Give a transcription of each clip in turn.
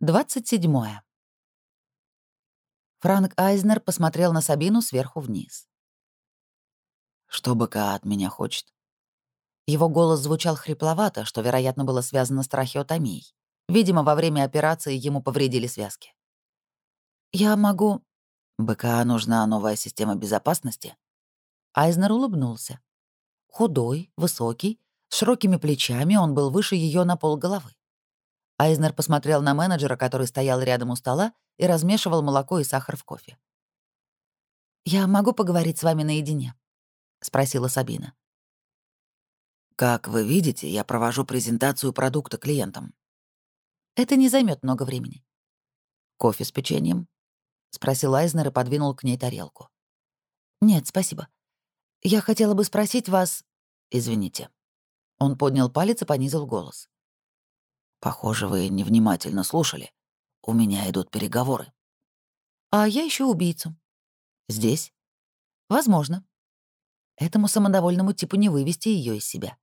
27. Франк Айзнер посмотрел на Сабину сверху вниз. «Что БК от меня хочет?» Его голос звучал хрипловато, что, вероятно, было связано с трахеотомией. Видимо, во время операции ему повредили связки. «Я могу...» «БК нужна новая система безопасности?» Айзнер улыбнулся. Худой, высокий, с широкими плечами, он был выше ее на полголовы. Айзнер посмотрел на менеджера, который стоял рядом у стола и размешивал молоко и сахар в кофе. «Я могу поговорить с вами наедине?» — спросила Сабина. «Как вы видите, я провожу презентацию продукта клиентам». «Это не займет много времени». «Кофе с печеньем?» — спросил Айзнер и подвинул к ней тарелку. «Нет, спасибо. Я хотела бы спросить вас...» «Извините». Он поднял палец и понизил голос. Похоже, вы невнимательно слушали. У меня идут переговоры. А я ищу убийцу. Здесь? Возможно. Этому самодовольному типу не вывести ее из себя.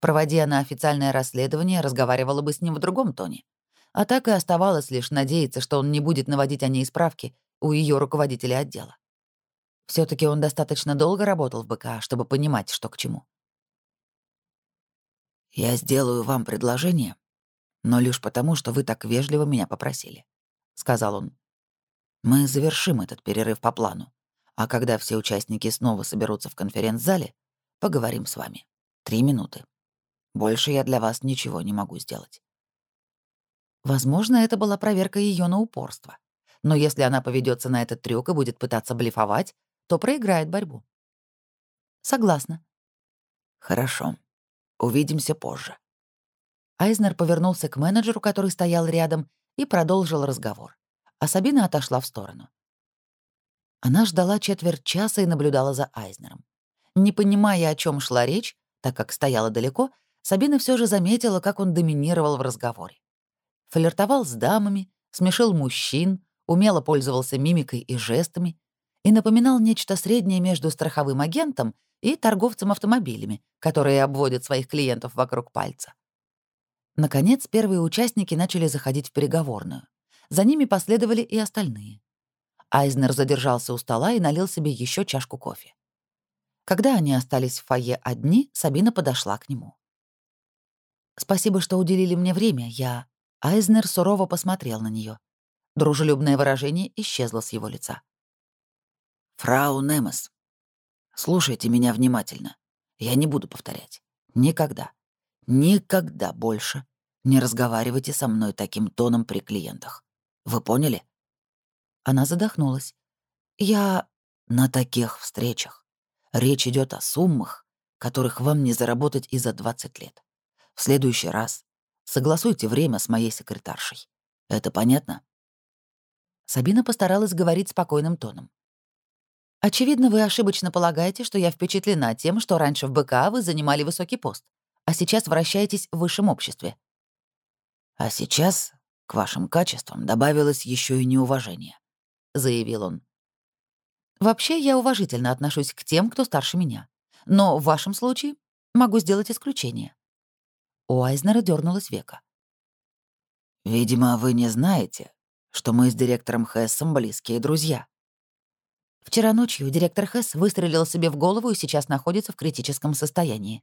Проводи она официальное расследование, разговаривала бы с ним в другом тоне. А так и оставалось лишь надеяться, что он не будет наводить о ней справки у ее руководителя отдела. все таки он достаточно долго работал в БК, чтобы понимать, что к чему. «Я сделаю вам предложение, но лишь потому, что вы так вежливо меня попросили», — сказал он. «Мы завершим этот перерыв по плану, а когда все участники снова соберутся в конференц-зале, поговорим с вами. Три минуты. Больше я для вас ничего не могу сделать». Возможно, это была проверка ее на упорство. Но если она поведется на этот трюк и будет пытаться блефовать, то проиграет борьбу. Согласна. Хорошо. Увидимся позже. Айзнер повернулся к менеджеру, который стоял рядом, и продолжил разговор. А Сабина отошла в сторону. Она ждала четверть часа и наблюдала за Айзнером. Не понимая, о чем шла речь, так как стояла далеко, Сабина все же заметила, как он доминировал в разговоре. Флиртовал с дамами, смешил мужчин, умело пользовался мимикой и жестами и напоминал нечто среднее между страховым агентом и торговцем автомобилями, которые обводят своих клиентов вокруг пальца. Наконец, первые участники начали заходить в переговорную. За ними последовали и остальные. Айзнер задержался у стола и налил себе еще чашку кофе. Когда они остались в фойе одни, Сабина подошла к нему. «Спасибо, что уделили мне время. Я...» Айзнер сурово посмотрел на нее. Дружелюбное выражение исчезло с его лица. «Фрау Немес, слушайте меня внимательно. Я не буду повторять. Никогда. Никогда больше не разговаривайте со мной таким тоном при клиентах. Вы поняли? Она задохнулась. Я на таких встречах. Речь идет о суммах, которых вам не заработать и за 20 лет. В следующий раз согласуйте время с моей секретаршей. Это понятно? Сабина постаралась говорить спокойным тоном. «Очевидно, вы ошибочно полагаете, что я впечатлена тем, что раньше в БК вы занимали высокий пост а сейчас вращаетесь в высшем обществе. А сейчас к вашим качествам добавилось еще и неуважение, заявил он. Вообще, я уважительно отношусь к тем, кто старше меня. Но в вашем случае могу сделать исключение. У Айзнера дернулась века. «Видимо, вы не знаете, что мы с директором Хессом близкие друзья». Вчера ночью директор Хесс выстрелил себе в голову и сейчас находится в критическом состоянии.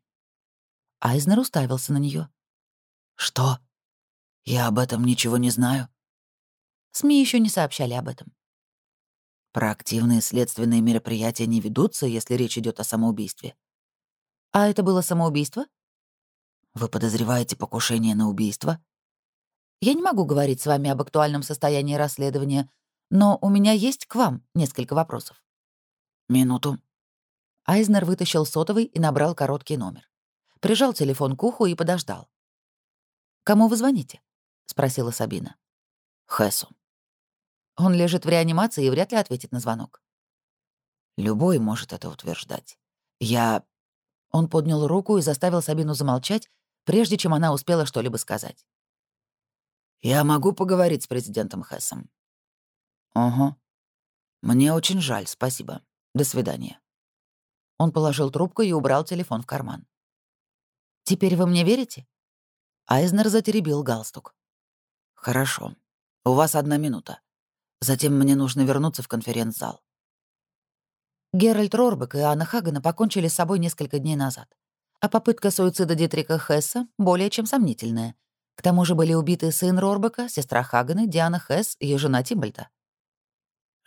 Айзнер уставился на нее. «Что? Я об этом ничего не знаю». СМИ еще не сообщали об этом. Проактивные следственные мероприятия не ведутся, если речь идет о самоубийстве. А это было самоубийство? Вы подозреваете покушение на убийство? Я не могу говорить с вами об актуальном состоянии расследования, но у меня есть к вам несколько вопросов. Минуту. Айзнер вытащил сотовый и набрал короткий номер прижал телефон к уху и подождал. «Кому вы звоните?» — спросила Сабина. «Хэсу». Он лежит в реанимации и вряд ли ответит на звонок. Любой может это утверждать. Я... Он поднял руку и заставил Сабину замолчать, прежде чем она успела что-либо сказать. «Я могу поговорить с президентом Хэсом?» «Ага. Мне очень жаль, спасибо. До свидания». Он положил трубку и убрал телефон в карман. «Теперь вы мне верите?» Айзнер затеребил галстук. «Хорошо. У вас одна минута. Затем мне нужно вернуться в конференц-зал». Геральт Рорбек и Анна Хагена покончили с собой несколько дней назад. А попытка суицида Дитрика Хесса более чем сомнительная. К тому же были убиты сын Рорбека, сестра Хагена, Диана Хесс и жена Тимбальда.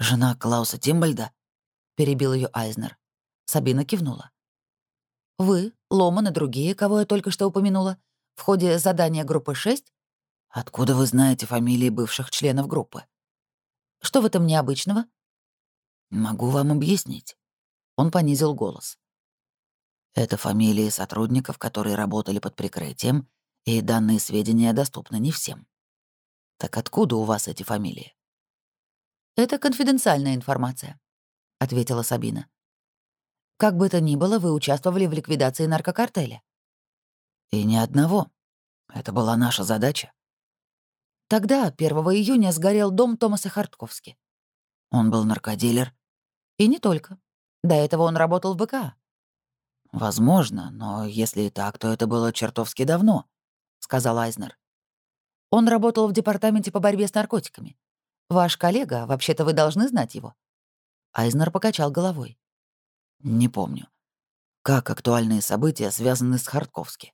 «Жена Клауса Тимбальда?» — перебил ее Айзнер. Сабина кивнула. «Вы, Ломан и другие, кого я только что упомянула, в ходе задания группы 6 Откуда вы знаете фамилии бывших членов группы? Что в этом необычного? Могу вам объяснить. Он понизил голос. Это фамилии сотрудников, которые работали под прикрытием, и данные сведения доступны не всем. Так откуда у вас эти фамилии? Это конфиденциальная информация, ответила Сабина. Как бы то ни было, вы участвовали в ликвидации наркокартеля. И ни одного. Это была наша задача. Тогда, 1 июня, сгорел дом Томаса Хартковски. Он был наркодилер? И не только. До этого он работал в БК. Возможно, но если и так, то это было чертовски давно, сказал Айзнер. Он работал в департаменте по борьбе с наркотиками. Ваш коллега, вообще-то вы должны знать его. Айзнер покачал головой. Не помню. Как актуальные события связаны с Хартковски?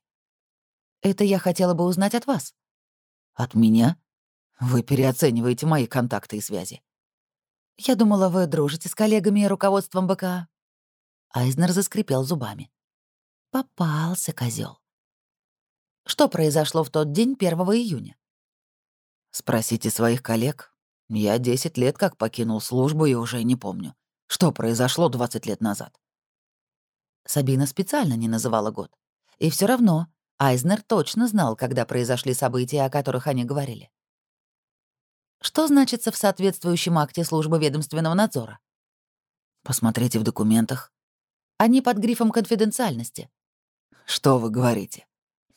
Это я хотела бы узнать от вас. От меня? Вы переоцениваете мои контакты и связи. Я думала, вы дружите с коллегами и руководством БК. Айзнер заскрипел зубами. Попался козел. Что произошло в тот день 1 июня? Спросите своих коллег. Я 10 лет как покинул службу и уже не помню, что произошло 20 лет назад. Сабина специально не называла год. И все равно Айзнер точно знал, когда произошли события, о которых они говорили. Что значится в соответствующем акте службы ведомственного надзора? Посмотрите в документах. Они под грифом конфиденциальности. Что вы говорите?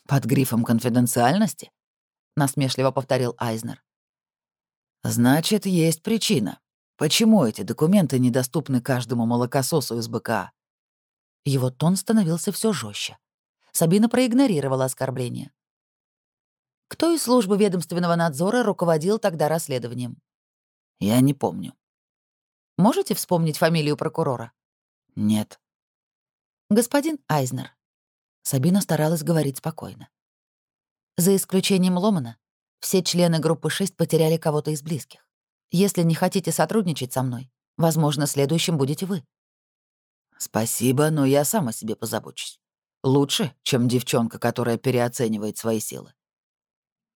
Под грифом конфиденциальности? Насмешливо повторил Айзнер. Значит, есть причина. Почему эти документы недоступны каждому молокососу из БК? Его тон становился все жестче. Сабина проигнорировала оскорбление. Кто из службы ведомственного надзора руководил тогда расследованием? Я не помню. Можете вспомнить фамилию прокурора? Нет. Господин Айзнер. Сабина старалась говорить спокойно. За исключением Ломана, все члены группы 6 потеряли кого-то из близких. Если не хотите сотрудничать со мной, возможно, следующим будете вы. Спасибо, но я сам о себе позабочусь. Лучше, чем девчонка, которая переоценивает свои силы.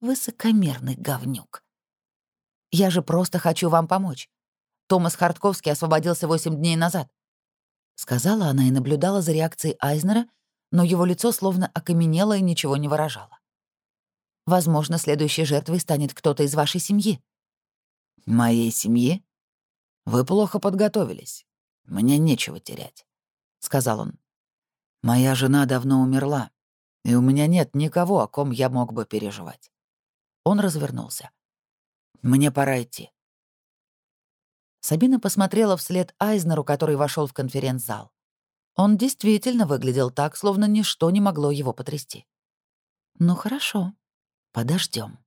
Высокомерный говнюк. Я же просто хочу вам помочь. Томас Хартковский освободился восемь дней назад. Сказала она и наблюдала за реакцией Айзнера, но его лицо словно окаменело и ничего не выражало. Возможно, следующей жертвой станет кто-то из вашей семьи. Моей семьи? Вы плохо подготовились. Мне нечего терять, — сказал он. Моя жена давно умерла, и у меня нет никого, о ком я мог бы переживать. Он развернулся. «Мне пора идти». Сабина посмотрела вслед Айзнеру, который вошел в конференц-зал. Он действительно выглядел так, словно ничто не могло его потрясти. «Ну хорошо, подождем.